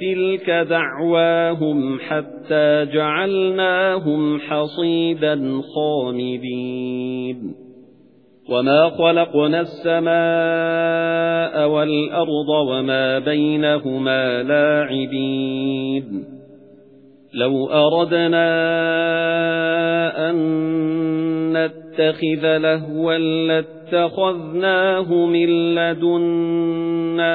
تِلْكَ دَعْوَاهُمْ حَتَّى جَعَلْنَاهُمْ حَصِيدًا خَامِدِينَ وَمَا خَلَقْنَا السَّمَاءَ وَالْأَرْضَ وَمَا بَيْنَهُمَا لَاعِبِينَ لَوْ أَرَدْنَا أَن نَّتَّخِذَ لَهْوًا لَّاتَّخَذْنَاهُ مِن لَّدُنَّا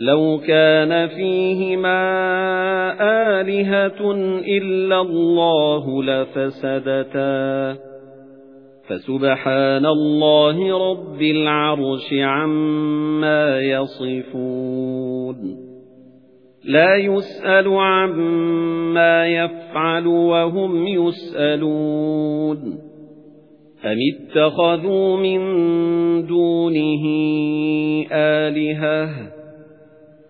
لَوْ كَانَ فِيهِمَا آلِهَةٌ إِلَّا اللَّهُ لَفَسَدَتَا. فَسُبْحَانَ اللَّهِ رَبِّ الْعَرْشِ عَمَّا يَصِفُونَ. لَا يُسْأَلُ عَمَّا يَفْعَلُ وَهُمْ يُسْأَلُونَ. أَمِ اتَّخَذُوا مِن دُونِهِ آلِهَةً؟